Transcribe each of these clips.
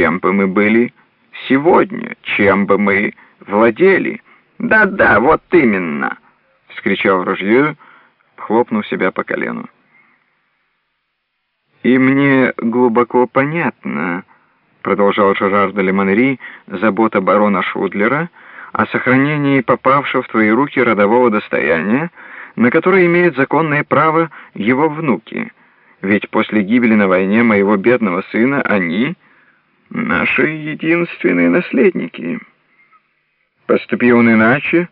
чем бы мы были сегодня, чем бы мы владели. Да-да, вот именно, — вскричал Рожье, хлопнув себя по колену. «И мне глубоко понятно», — продолжал Жерар де Лемонри, забота барона Шудлера о сохранении попавшего в твои руки родового достояния, на которое имеют законное право его внуки. Ведь после гибели на войне моего бедного сына они — наши единственные наследники. Поступил он иначе,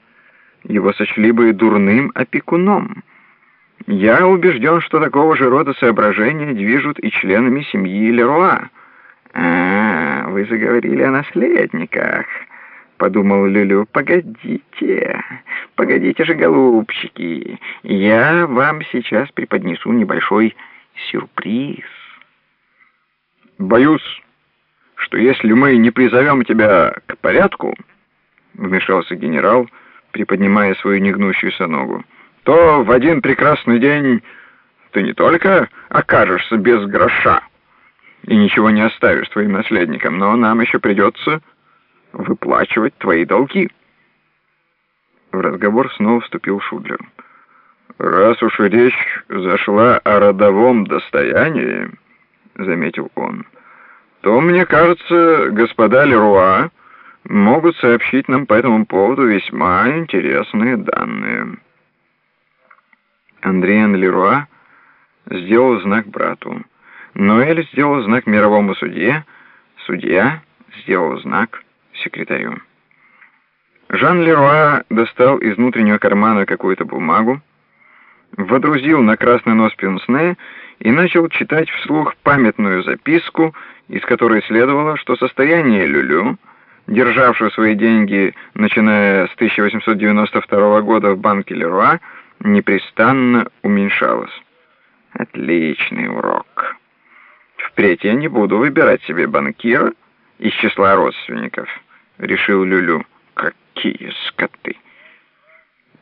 его сочли бы дурным опекуном». Я убежден, что такого же рода соображения движут и членами семьи Леруа. «А, вы заговорили о наследниках», — подумал Люлю. «Погодите, погодите же, голубчики, я вам сейчас преподнесу небольшой сюрприз». «Боюсь, что если мы не призовем тебя к порядку», — вмешался генерал, приподнимая свою негнущуюся ногу, — то в один прекрасный день ты не только окажешься без гроша и ничего не оставишь твоим наследникам, но нам еще придется выплачивать твои долги. В разговор снова вступил Шудлер. «Раз уж речь зашла о родовом достоянии, — заметил он, — то, мне кажется, господа Леруа могут сообщить нам по этому поводу весьма интересные данные». Андриен Леруа сделал знак брату. Ноэль сделал знак мировому судье, судья сделал знак секретарю. Жан Леруа достал из внутреннего кармана какую-то бумагу, водрузил на красный нос пенсне и начал читать вслух памятную записку, из которой следовало, что состояние Люлю, державшего свои деньги, начиная с 1892 года в банке Леруа, непрестанно уменьшалась. Отличный урок. Впредь я не буду выбирать себе банкира из числа родственников, решил Люлю. Какие скоты!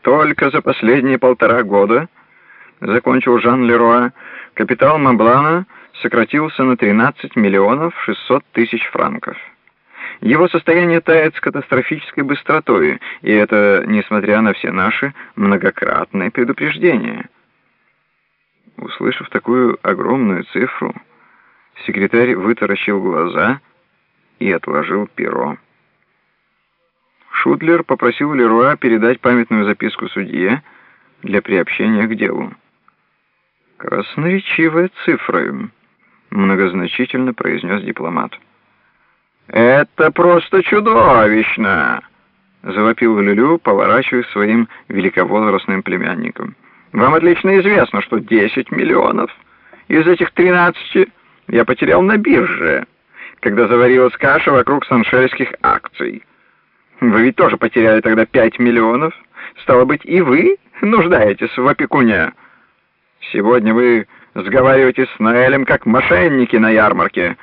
Только за последние полтора года, закончил Жан Леруа, капитал Маблана сократился на 13 миллионов 600 тысяч франков. Его состояние тает с катастрофической быстротой, и это несмотря на все наши многократные предупреждения. Услышав такую огромную цифру, секретарь вытаращил глаза и отложил перо. Шудлер попросил Леруа передать памятную записку судье для приобщения к делу. «Красноречивая цифра», — многозначительно произнес дипломат. «Это просто чудовищно!» — завопил Люлю, поворачиваясь своим великовозрастным племянником. «Вам отлично известно, что 10 миллионов из этих 13 я потерял на бирже, когда заварилась каша вокруг саншельских акций. Вы ведь тоже потеряли тогда 5 миллионов. Стало быть, и вы нуждаетесь в опекуне. Сегодня вы сговариваетесь с Наэлем как мошенники на ярмарке».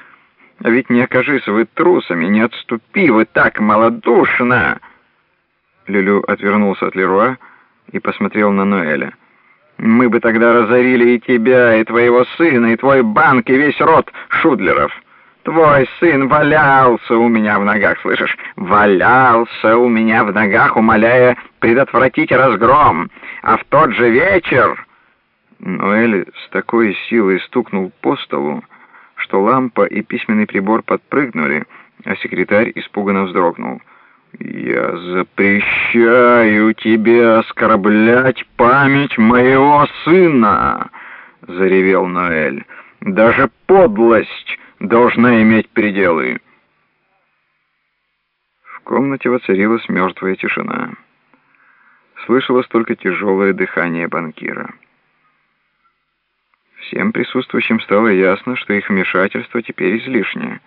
А ведь не окажись вы трусами, не отступи вы так малодушно!» Люлю отвернулся от Леруа и посмотрел на Ноэля. «Мы бы тогда разорили и тебя, и твоего сына, и твой банк, и весь род Шудлеров. Твой сын валялся у меня в ногах, слышишь? Валялся у меня в ногах, умоляя предотвратить разгром. А в тот же вечер...» Ноэль с такой силой стукнул по столу, что лампа и письменный прибор подпрыгнули, а секретарь испуганно вздрогнул. «Я запрещаю тебе оскорблять память моего сына!» — заревел Ноэль. «Даже подлость должна иметь пределы!» В комнате воцарилась мертвая тишина. Слышалось только тяжелое дыхание банкира. Всем присутствующим стало ясно, что их вмешательство теперь излишнее.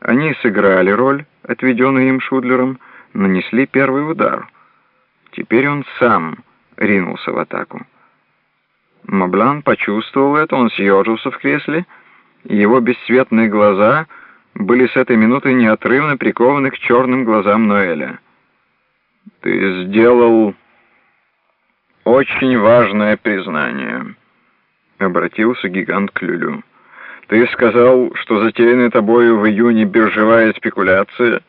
Они сыграли роль, отведенную им Шудлером, нанесли первый удар. Теперь он сам ринулся в атаку. Маблан почувствовал это, он съежился в кресле, и его бесцветные глаза были с этой минуты неотрывно прикованы к черным глазам Ноэля. «Ты сделал очень важное признание». — обратился гигант к Люлю. Ты сказал, что затеянная тобою в июне биржевая спекуляция